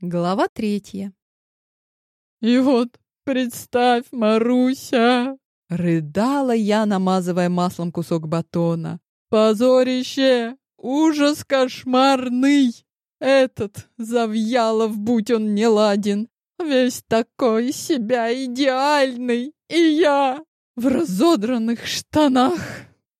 Глава третья. «И вот, представь, Маруся!» Рыдала я, намазывая маслом кусок батона. «Позорище! Ужас кошмарный! Этот Завьялов, будь он не ладен, весь такой себя идеальный, и я в разодранных штанах!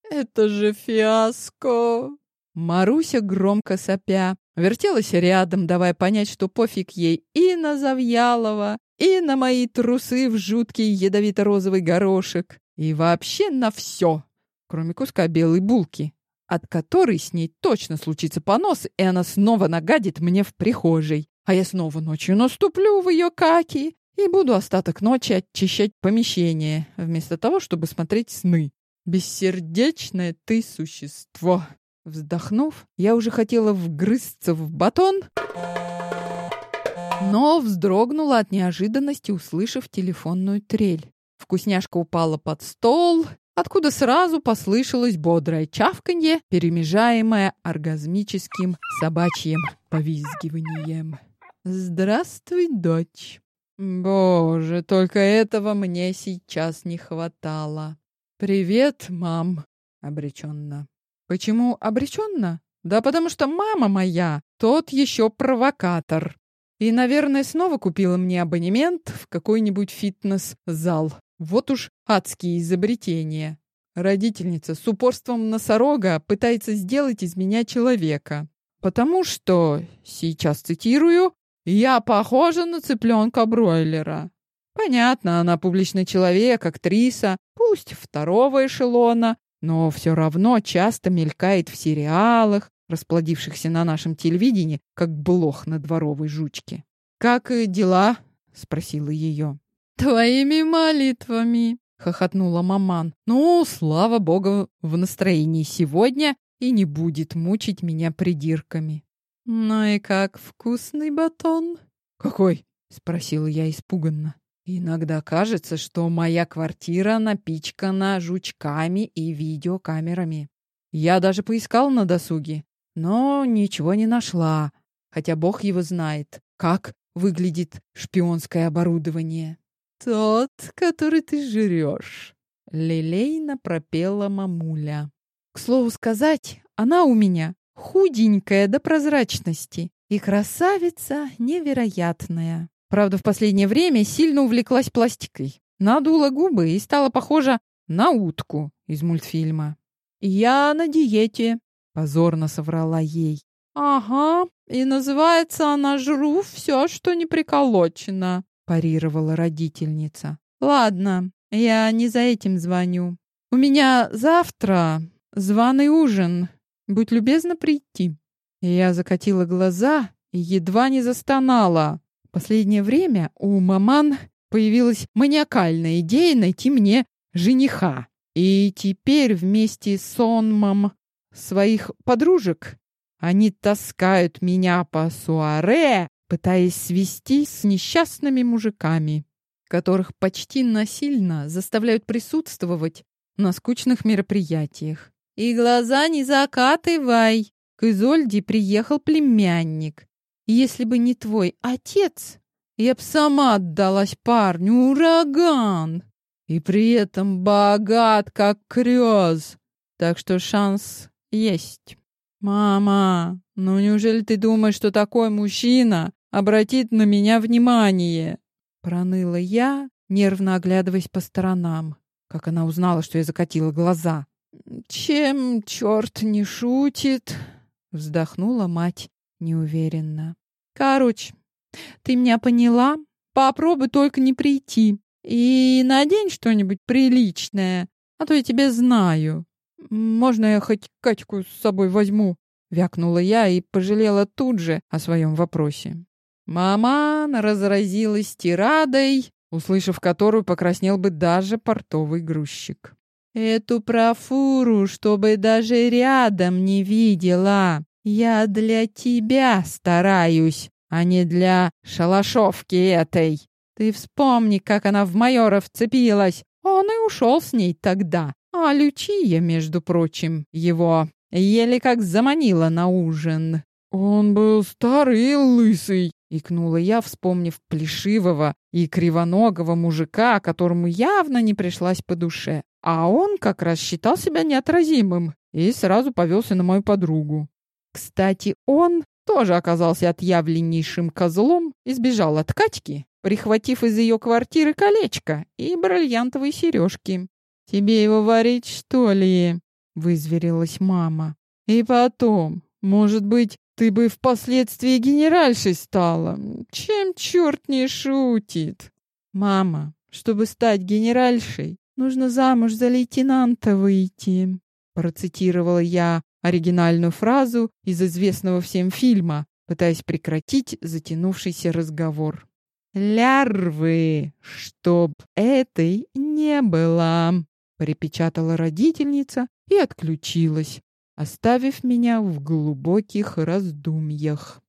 Это же фиаско!» Маруся, громко сопя, вертелась рядом, давая понять, что пофиг ей и на Завьялова, и на мои трусы в жуткий ядовито-розовый горошек, и вообще на все, кроме куска белой булки, от которой с ней точно случится понос, и она снова нагадит мне в прихожей, а я снова ночью наступлю в ее каки и буду остаток ночи очищать помещение, вместо того, чтобы смотреть сны. Бессердечное ты существо. Вздохнув, я уже хотела вгрызться в батон, но вздрогнула от неожиданности, услышав телефонную трель. Вкусняшка упала под стол, откуда сразу послышалось бодрое чавканье, перемежаемое оргазмическим собачьим повизгиванием. «Здравствуй, дочь!» Боже, только этого мне сейчас не хватало. «Привет, мам!» — обреченно. Почему обреченно? Да потому что мама моя, тот еще провокатор. И, наверное, снова купила мне абонемент в какой-нибудь фитнес-зал. Вот уж адские изобретения. Родительница с упорством носорога пытается сделать из меня человека. Потому что, сейчас цитирую, «я похожа на цыпленка-бройлера». Понятно, она публичный человек, актриса, пусть второго эшелона, но все равно часто мелькает в сериалах, расплодившихся на нашем телевидении, как блох на дворовой жучке. «Как дела?» — спросила ее. «Твоими молитвами!» — хохотнула маман. «Ну, слава богу, в настроении сегодня и не будет мучить меня придирками». «Ну и как вкусный батон?» «Какой?» — спросила я испуганно. Иногда кажется, что моя квартира напичкана жучками и видеокамерами. Я даже поискал на досуге, но ничего не нашла, хотя бог его знает, как выглядит шпионское оборудование. «Тот, который ты жрешь», — лилейно пропела мамуля. К слову сказать, она у меня худенькая до прозрачности и красавица невероятная. Правда, в последнее время сильно увлеклась пластикой. Надула губы и стала похожа на утку из мультфильма. «Я на диете», — позорно соврала ей. «Ага, и называется она «Жру все, что не приколочено», — парировала родительница. «Ладно, я не за этим звоню. У меня завтра званый ужин. Будь любезна прийти». Я закатила глаза и едва не застонала. Последнее время у маман появилась маниакальная идея найти мне жениха. И теперь вместе с сонмом своих подружек они таскают меня по суаре, пытаясь свести с несчастными мужиками, которых почти насильно заставляют присутствовать на скучных мероприятиях. И глаза не закатывай. К Изольде приехал племянник. Если бы не твой отец, я б сама отдалась парню, ураган. И при этом богат, как крёз. Так что шанс есть. Мама, ну неужели ты думаешь, что такой мужчина обратит на меня внимание? Проныла я, нервно оглядываясь по сторонам, как она узнала, что я закатила глаза. Чем черт не шутит? Вздохнула мать неуверенно. Короче, ты меня поняла? Попробуй только не прийти. И надень что-нибудь приличное, а то я тебя знаю. Можно я хоть Катьку с собой возьму? Вякнула я и пожалела тут же о своем вопросе. Мама разразилась тирадой, услышав которую покраснел бы даже портовый грузчик. Эту профуру, чтобы даже рядом не видела. Я для тебя стараюсь, а не для шалашовки этой. Ты вспомни, как она в майора вцепилась. Он и ушел с ней тогда. А Лючия, между прочим, его еле как заманила на ужин. Он был старый и лысый, икнула я, вспомнив плешивого и кривоногого мужика, которому явно не пришлась по душе. А он как раз считал себя неотразимым и сразу повелся на мою подругу. Кстати, он тоже оказался отъявленнейшим козлом и сбежал от Катьки, прихватив из ее квартиры колечко и бриллиантовые сережки. «Тебе его варить, что ли?» — вызверилась мама. «И потом, может быть, ты бы впоследствии генеральшей стала? Чем черт не шутит?» «Мама, чтобы стать генеральшей, нужно замуж за лейтенанта выйти», процитировала я оригинальную фразу из известного всем фильма, пытаясь прекратить затянувшийся разговор. «Лярвы, чтоб этой не было!» припечатала родительница и отключилась, оставив меня в глубоких раздумьях.